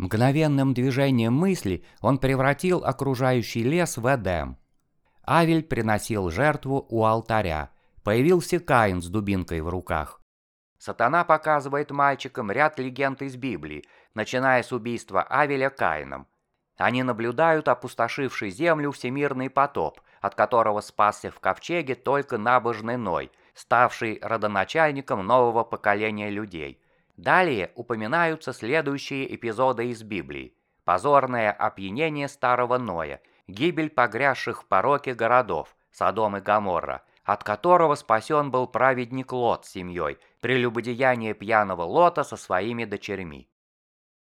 Мгновенным движением мысли он превратил окружающий лес в Эдем. Авель приносил жертву у алтаря. Появился Каин с дубинкой в руках. Сатана показывает мальчикам ряд легенд из Библии, начиная с убийства Авеля Каином. Они наблюдают опустошивший землю всемирный потоп, от которого спасся в ковчеге только набожный Ной, ставший родоначальником нового поколения людей. Далее упоминаются следующие эпизоды из Библии. Позорное опьянение старого Ноя, гибель погрязших в пороке городов, Содом и Гоморра, от которого спасен был праведник Лот с семьей, прелюбодеяние пьяного Лота со своими дочерьми.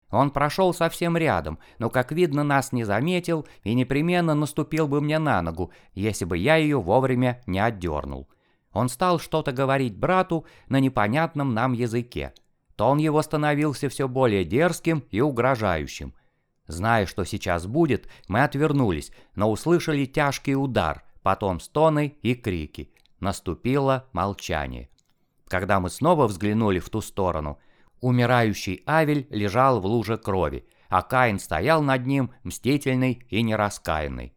Он прошел совсем рядом, но, как видно, нас не заметил и непременно наступил бы мне на ногу, если бы я ее вовремя не отдернул. Он стал что-то говорить брату на непонятном нам языке. Тон его становился все более дерзким и угрожающим. Зная, что сейчас будет, мы отвернулись, но услышали тяжкий удар, потом стоны и крики. Наступило молчание. Когда мы снова взглянули в ту сторону, умирающий Авель лежал в луже крови, а Каин стоял над ним, мстительный и нераскаянный.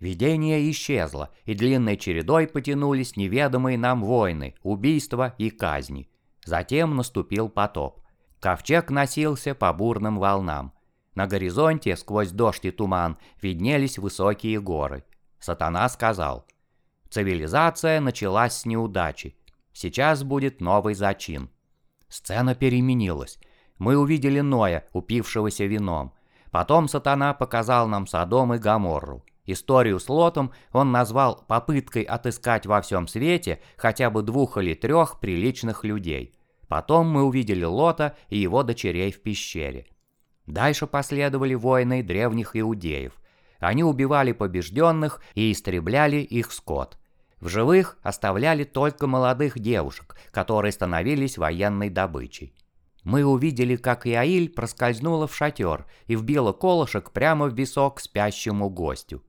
Видение исчезло, и длинной чередой потянулись неведомые нам войны, убийства и казни. Затем наступил потоп. Ковчег носился по бурным волнам. На горизонте, сквозь дождь и туман, виднелись высокие горы. Сатана сказал, «Цивилизация началась с неудачи. Сейчас будет новый зачин». Сцена переменилась. Мы увидели Ноя, упившегося вином. Потом сатана показал нам Содом и Гоморру. Историю с Лотом он назвал попыткой отыскать во всем свете хотя бы двух или трех приличных людей. Потом мы увидели Лота и его дочерей в пещере. Дальше последовали войны древних иудеев. Они убивали побежденных и истребляли их скот. В живых оставляли только молодых девушек, которые становились военной добычей. Мы увидели, как Иаиль проскользнула в шатер и вбила колышек прямо в висок спящему гостю.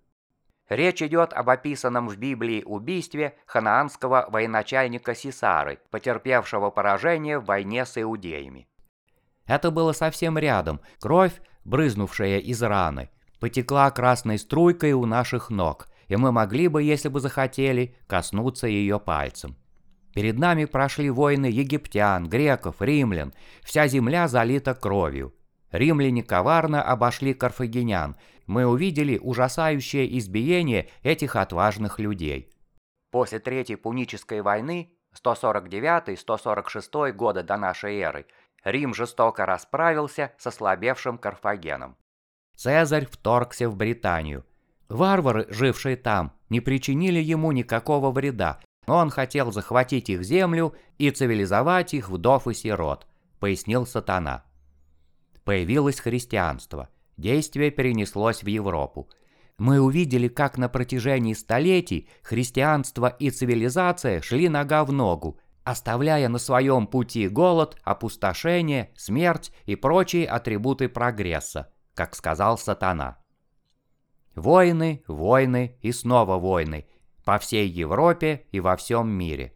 Речь идет об описанном в Библии убийстве ханаанского военачальника Сисары, потерпевшего поражение в войне с иудеями. Это было совсем рядом, кровь, брызнувшая из раны, потекла красной струйкой у наших ног, и мы могли бы, если бы захотели, коснуться ее пальцем. Перед нами прошли войны египтян, греков, римлян, вся земля залита кровью. Римляне коварно обошли карфагенян, мы увидели ужасающее избиение этих отважных людей. После Третьей Пунической войны, 149-146 года до нашей эры, Рим жестоко расправился с ослабевшим Карфагеном. Цезарь вторгся в Британию, Варвары, жившие там, не причинили ему никакого вреда, но он хотел захватить их землю и цивилизовать их вдов и сирот, пояснил сатана. Появилось христианство. Действие перенеслось в Европу. Мы увидели, как на протяжении столетий христианство и цивилизация шли нога в ногу, оставляя на своем пути голод, опустошение, смерть и прочие атрибуты прогресса, как сказал сатана. Войны, войны и снова войны. По всей Европе и во всем мире.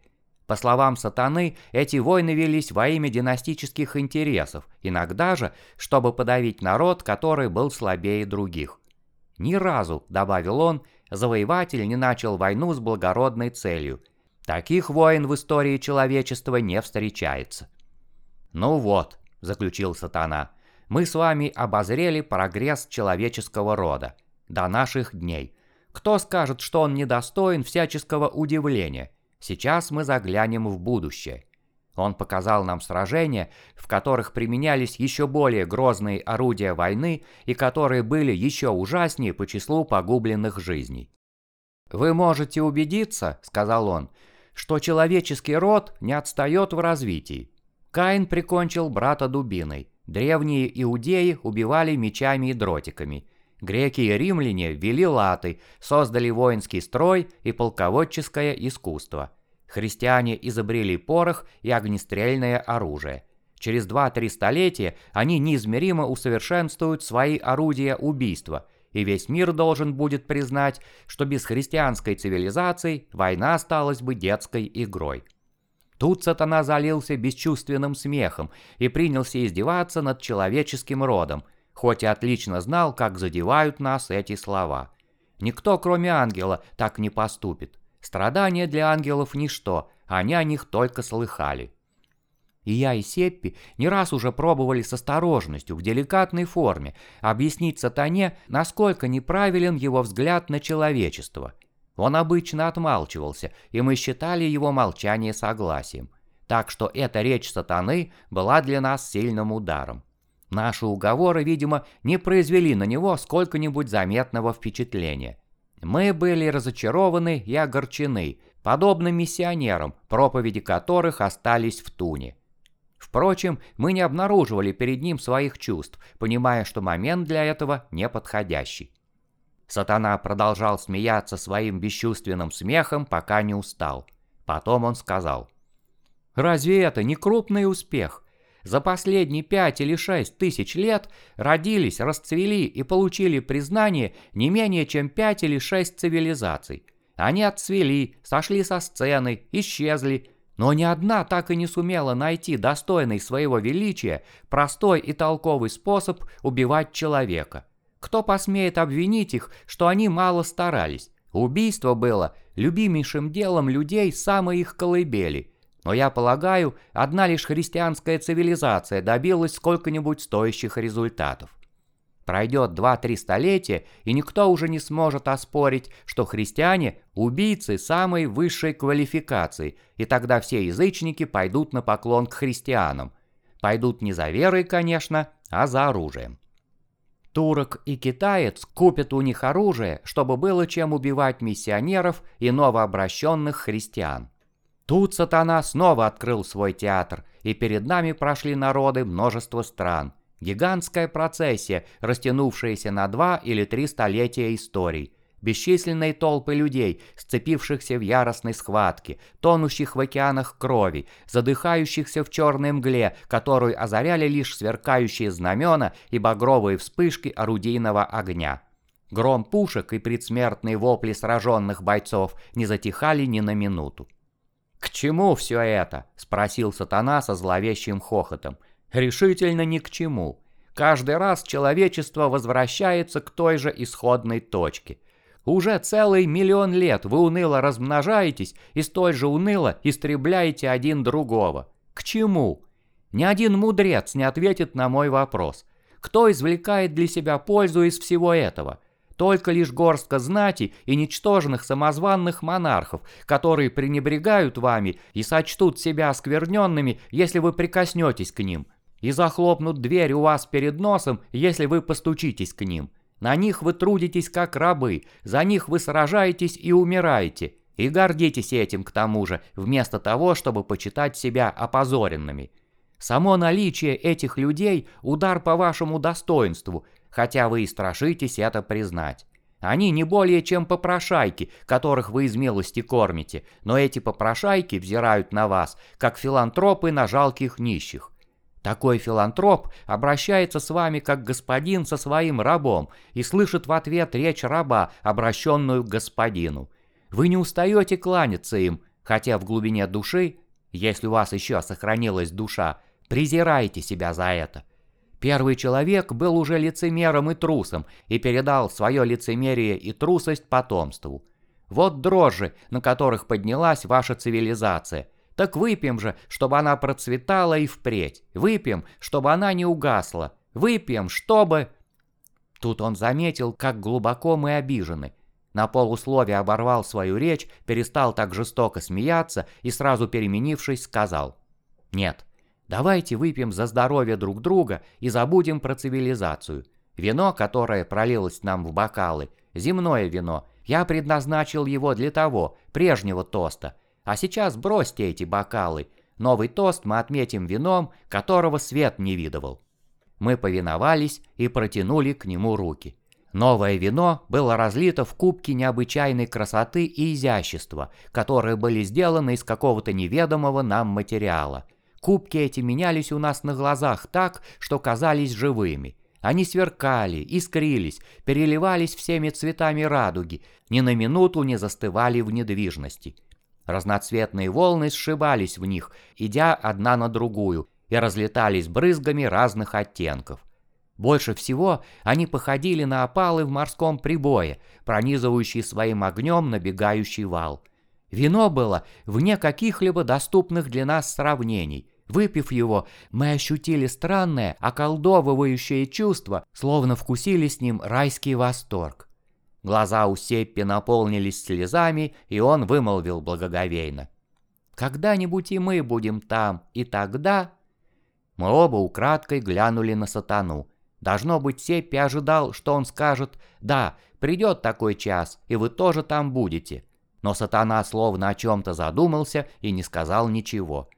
По словам сатаны, эти войны велись во имя династических интересов, иногда же, чтобы подавить народ, который был слабее других. Ни разу, добавил он, завоеватель не начал войну с благородной целью. Таких войн в истории человечества не встречается. «Ну вот», — заключил сатана, — «мы с вами обозрели прогресс человеческого рода до наших дней. Кто скажет, что он недостоин всяческого удивления? Сейчас мы заглянем в будущее. Он показал нам сражения, в которых применялись еще более грозные орудия войны и которые были еще ужаснее по числу погубленных жизней. «Вы можете убедиться, — сказал он, — что человеческий род не отстает в развитии. Каин прикончил брата дубиной, древние иудеи убивали мечами и дротиками — Греки и римляне ввели латы, создали воинский строй и полководческое искусство. Христиане изобрели порох и огнестрельное оружие. Через 2-3 столетия они неизмеримо усовершенствуют свои орудия убийства, и весь мир должен будет признать, что без христианской цивилизации война осталась бы детской игрой. Тут сатана залился бесчувственным смехом и принялся издеваться над человеческим родом – хоть и отлично знал, как задевают нас эти слова. Никто, кроме ангела, так не поступит. Страдания для ангелов – ничто, они о них только слыхали. И я, и Сеппи не раз уже пробовали с осторожностью, в деликатной форме, объяснить сатане, насколько неправилен его взгляд на человечество. Он обычно отмалчивался, и мы считали его молчание согласием. Так что эта речь сатаны была для нас сильным ударом. Наши уговоры, видимо, не произвели на него сколько-нибудь заметного впечатления. Мы были разочарованы и огорчены, подобно миссионерам, проповеди которых остались в туне. Впрочем, мы не обнаруживали перед ним своих чувств, понимая, что момент для этого неподходящий. Сатана продолжал смеяться своим бесчувственным смехом, пока не устал. Потом он сказал, «Разве это не крупный успех? За последние пять или шесть тысяч лет родились, расцвели и получили признание не менее чем пять или шесть цивилизаций. Они отцвели, сошли со сцены, исчезли, но ни одна так и не сумела найти достойный своего величия простой и толковый способ убивать человека. Кто посмеет обвинить их, что они мало старались? Убийство было любимейшим делом людей самой их колыбели. Но я полагаю, одна лишь христианская цивилизация добилась сколько-нибудь стоящих результатов. Пройдет два-три столетия, и никто уже не сможет оспорить, что христиане – убийцы самой высшей квалификации, и тогда все язычники пойдут на поклон к христианам. Пойдут не за верой, конечно, а за оружием. Турок и китаец купят у них оружие, чтобы было чем убивать миссионеров и новообращенных христиан. Тут сатана снова открыл свой театр, и перед нами прошли народы множества стран. Гигантская процессия, растянувшаяся на два или три столетия историй. Бесчисленные толпы людей, сцепившихся в яростной схватке, тонущих в океанах крови, задыхающихся в черной мгле, которую озаряли лишь сверкающие знамена и багровые вспышки орудийного огня. Гром пушек и предсмертные вопли сраженных бойцов не затихали ни на минуту. «К чему все это?» – спросил сатана со зловещим хохотом. Решительно ни к чему. Каждый раз человечество возвращается к той же исходной точке. Уже целый миллион лет вы уныло размножаетесь и столь же уныло истребляете один другого. К чему? Ни один мудрец не ответит на мой вопрос. Кто извлекает для себя пользу из всего этого? Только лишь горстка знати и ничтожных самозванных монархов, которые пренебрегают вами и сочтут себя оскверненными, если вы прикоснетесь к ним – и захлопнут дверь у вас перед носом, если вы постучитесь к ним. На них вы трудитесь как рабы, за них вы сражаетесь и умираете, и гордитесь этим к тому же, вместо того, чтобы почитать себя опозоренными. Само наличие этих людей – удар по вашему достоинству, хотя вы и страшитесь это признать. Они не более чем попрошайки, которых вы из милости кормите, но эти попрошайки взирают на вас, как филантропы на жалких нищих. Такой филантроп обращается с вами как господин со своим рабом и слышит в ответ речь раба, обращенную к господину. Вы не устаете кланяться им, хотя в глубине души, если у вас еще сохранилась душа, презираете себя за это. Первый человек был уже лицемером и трусом и передал свое лицемерие и трусость потомству. Вот дрожжи, на которых поднялась ваша цивилизация – так выпьем же, чтобы она процветала и впредь. Выпьем, чтобы она не угасла. Выпьем, чтобы...» Тут он заметил, как глубоко мы обижены. На полусловие оборвал свою речь, перестал так жестоко смеяться и сразу переменившись сказал. «Нет, давайте выпьем за здоровье друг друга и забудем про цивилизацию. Вино, которое пролилось нам в бокалы, земное вино, я предназначил его для того, прежнего тоста, а сейчас бросьте эти бокалы. Новый тост мы отметим вином, которого свет не видывал. Мы повиновались и протянули к нему руки. Новое вино было разлито в кубки необычайной красоты и изящества, которые были сделаны из какого-то неведомого нам материала. Кубки эти менялись у нас на глазах так, что казались живыми. Они сверкали, искрились, переливались всеми цветами радуги, ни на минуту не застывали в недвижности – Разноцветные волны сшибались в них, идя одна на другую, и разлетались брызгами разных оттенков. Больше всего они походили на опалы в морском прибое, пронизывающие своим огнем набегающий вал. Вино было вне каких-либо доступных для нас сравнений. Выпив его, мы ощутили странное, околдовывающее чувство, словно вкусили с ним райский восторг. Глаза у Сеппи наполнились слезами, и он вымолвил благоговейно. «Когда-нибудь и мы будем там, и тогда...» Мы оба украдкой глянули на сатану. Должно быть, Сеппи ожидал, что он скажет «Да, придет такой час, и вы тоже там будете». Но сатана словно о чем-то задумался и не сказал ничего.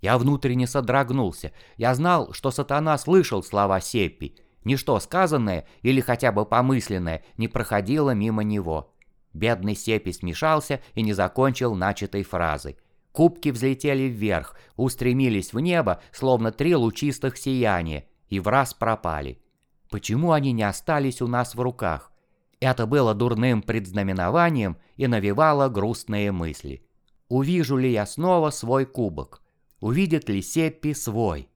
Я внутренне содрогнулся. Я знал, что сатана слышал слова Сеппи. Ничто сказанное или хотя бы помысленное не проходило мимо него. Бедный Сеппи смешался и не закончил начатой фразы. Кубки взлетели вверх, устремились в небо, словно три лучистых сияния, и в раз пропали. Почему они не остались у нас в руках? Это было дурным предзнаменованием и навевало грустные мысли. Увижу ли я снова свой кубок? Увидит ли Сеппи свой?